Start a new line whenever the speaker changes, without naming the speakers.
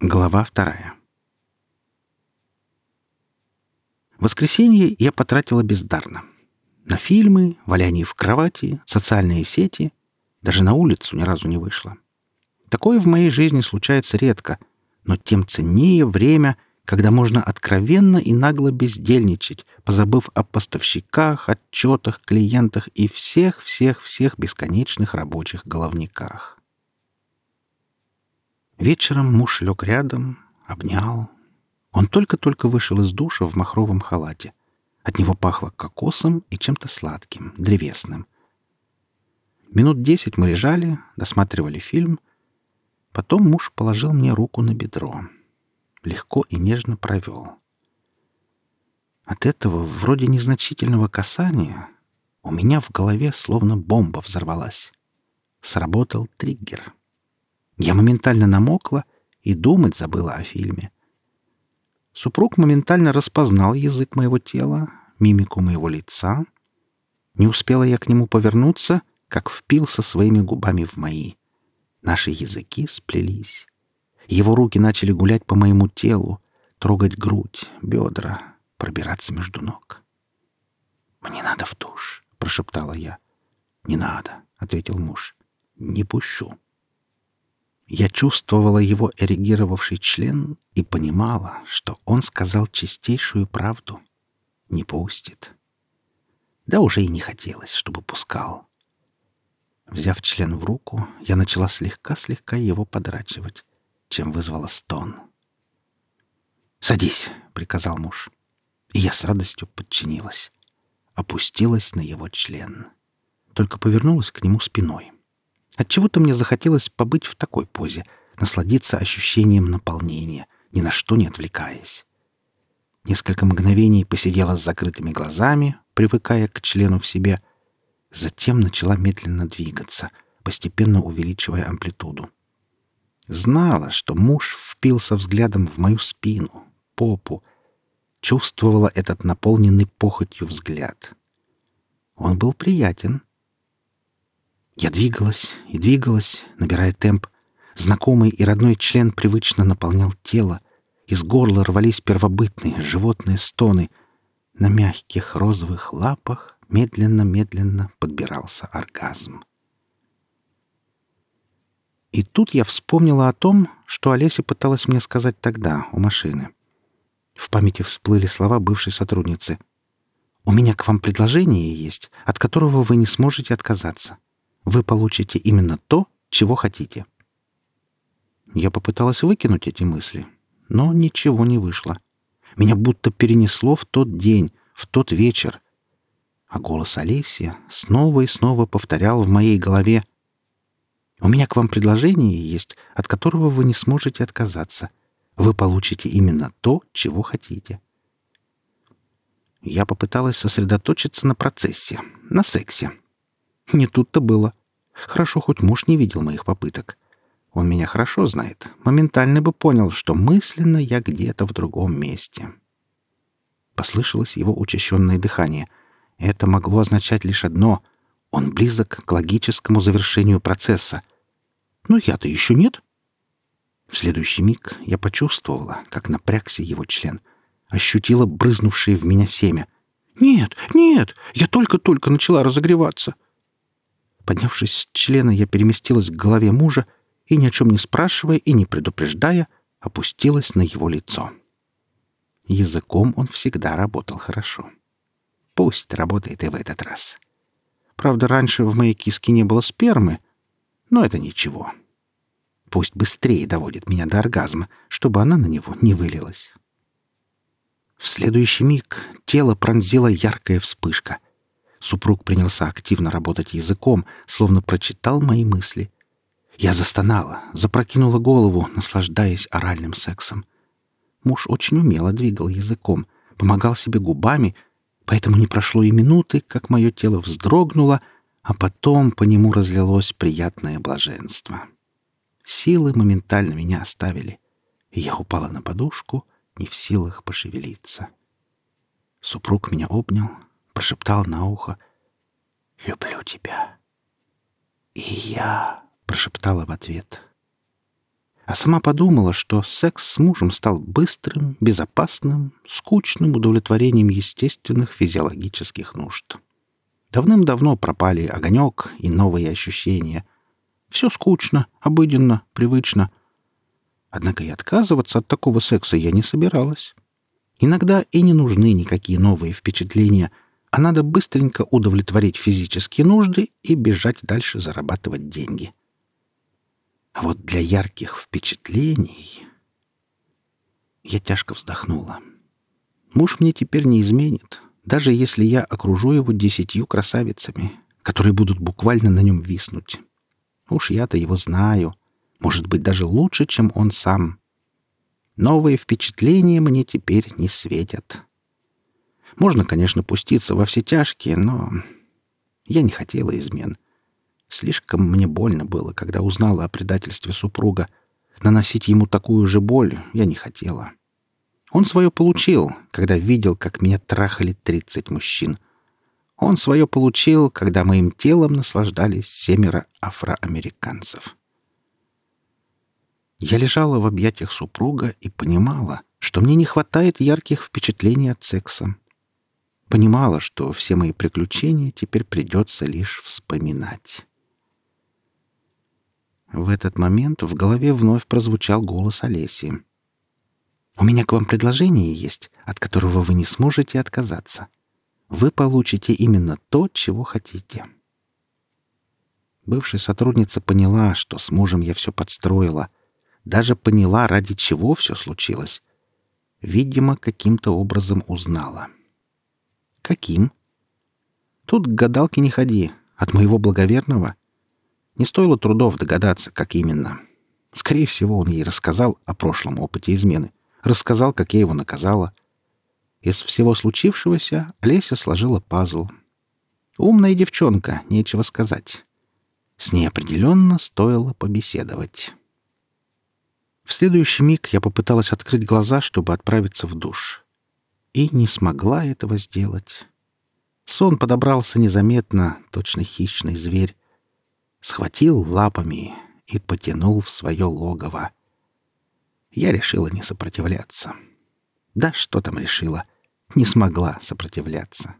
Глава вторая. Воскресенье я потратила бездарно. На фильмы, валяние в кровати, социальные сети. Даже на улицу ни разу не вышла. Такое в моей жизни случается редко, но тем ценнее время, когда можно откровенно и нагло бездельничать, позабыв о поставщиках, отчетах, клиентах и всех-всех-всех бесконечных рабочих головниках. Вечером муж лег рядом, обнял. Он только-только вышел из душа в махровом халате. От него пахло кокосом и чем-то сладким, древесным. Минут десять мы лежали, досматривали фильм. Потом муж положил мне руку на бедро. Легко и нежно провел. От этого, вроде незначительного касания, у меня в голове словно бомба взорвалась. Сработал триггер — я моментально намокла и думать забыла о фильме. Супруг моментально распознал язык моего тела, мимику моего лица. Не успела я к нему повернуться, как впился своими губами в мои. Наши языки сплелись. Его руки начали гулять по моему телу, трогать грудь, бедра, пробираться между ног. «Мне надо в душ», — прошептала я. «Не надо», — ответил муж. «Не пущу». Я чувствовала его эрегировавший член и понимала, что он сказал чистейшую правду. Не пустит. Да уже и не хотелось, чтобы пускал. Взяв член в руку, я начала слегка-слегка его подрачивать, чем вызвала стон. «Садись», — приказал муж. И я с радостью подчинилась. Опустилась на его член. Только повернулась к нему спиной. Отчего-то мне захотелось побыть в такой позе, насладиться ощущением наполнения, ни на что не отвлекаясь. Несколько мгновений посидела с закрытыми глазами, привыкая к члену в себе. Затем начала медленно двигаться, постепенно увеличивая амплитуду. Знала, что муж впился взглядом в мою спину, попу. Чувствовала этот наполненный похотью взгляд. Он был приятен — я двигалась и двигалась, набирая темп. Знакомый и родной член привычно наполнял тело. Из горла рвались первобытные животные стоны. На мягких розовых лапах медленно-медленно подбирался оргазм. И тут я вспомнила о том, что Олеся пыталась мне сказать тогда, у машины. В памяти всплыли слова бывшей сотрудницы. «У меня к вам предложение есть, от которого вы не сможете отказаться вы получите именно то, чего хотите. Я попыталась выкинуть эти мысли, но ничего не вышло. Меня будто перенесло в тот день, в тот вечер. А голос Олеси снова и снова повторял в моей голове «У меня к вам предложение есть, от которого вы не сможете отказаться. Вы получите именно то, чего хотите». Я попыталась сосредоточиться на процессе, на сексе. Не тут-то было. Хорошо, хоть муж не видел моих попыток. Он меня хорошо знает. Моментально бы понял, что мысленно я где-то в другом месте. Послышалось его учащенное дыхание. Это могло означать лишь одно — он близок к логическому завершению процесса. Но я-то еще нет. В следующий миг я почувствовала, как напрягся его член. Ощутила брызнувшее в меня семя. «Нет, нет, я только-только начала разогреваться». Поднявшись с члена, я переместилась к голове мужа и, ни о чем не спрашивая и не предупреждая, опустилась на его лицо. Языком он всегда работал хорошо. Пусть работает и в этот раз. Правда, раньше в моей киске не было спермы, но это ничего. Пусть быстрее доводит меня до оргазма, чтобы она на него не вылилась. В следующий миг тело пронзила яркая вспышка — Супруг принялся активно работать языком, словно прочитал мои мысли. Я застонала, запрокинула голову, наслаждаясь оральным сексом. Муж очень умело двигал языком, помогал себе губами, поэтому не прошло и минуты, как мое тело вздрогнуло, а потом по нему разлилось приятное блаженство. Силы моментально меня оставили, и я упала на подушку, не в силах пошевелиться. Супруг меня обнял, прошептал на ухо «Люблю тебя». «И я», — прошептала в ответ. а сама подумала, что секс с мужем стал быстрым, безопасным, скучным удовлетворением естественных физиологических нужд. Давным-давно пропали огонек и новые ощущения. Все скучно, обыденно, привычно. Однако и отказываться от такого секса я не собиралась. Иногда и не нужны никакие новые впечатления, а надо быстренько удовлетворить физические нужды и бежать дальше зарабатывать деньги. А вот для ярких впечатлений... Я тяжко вздохнула. Муж мне теперь не изменит, даже если я окружу его десятью красавицами, которые будут буквально на нем виснуть. Уж я-то его знаю. Может быть, даже лучше, чем он сам. Новые впечатления мне теперь не светят. Можно, конечно, пуститься во все тяжкие, но я не хотела измен. Слишком мне больно было, когда узнала о предательстве супруга. Наносить ему такую же боль я не хотела. Он свое получил, когда видел, как меня трахали тридцать мужчин. Он свое получил, когда моим телом наслаждались семеро афроамериканцев. Я лежала в объятиях супруга и понимала, что мне не хватает ярких впечатлений от секса. Понимала, что все мои приключения теперь придется лишь вспоминать. В этот момент в голове вновь прозвучал голос Олеси. «У меня к вам предложение есть, от которого вы не сможете отказаться. Вы получите именно то, чего хотите». Бывшая сотрудница поняла, что с мужем я все подстроила. Даже поняла, ради чего все случилось. Видимо, каким-то образом узнала. «Каким?» «Тут к гадалке не ходи. От моего благоверного — не стоило трудов догадаться, как именно. Скорее всего, он ей рассказал о прошлом опыте измены. Рассказал, как я его наказала. Из всего случившегося Олеся сложила пазл. Умная девчонка, нечего сказать. С ней определенно стоило побеседовать. В следующий миг я попыталась открыть глаза, чтобы отправиться в душ. И не смогла этого сделать. Сон подобрался незаметно, точно хищный зверь, схватил лапами и потянул в свое логово. Я решила не сопротивляться. Да что там решила? Не смогла сопротивляться.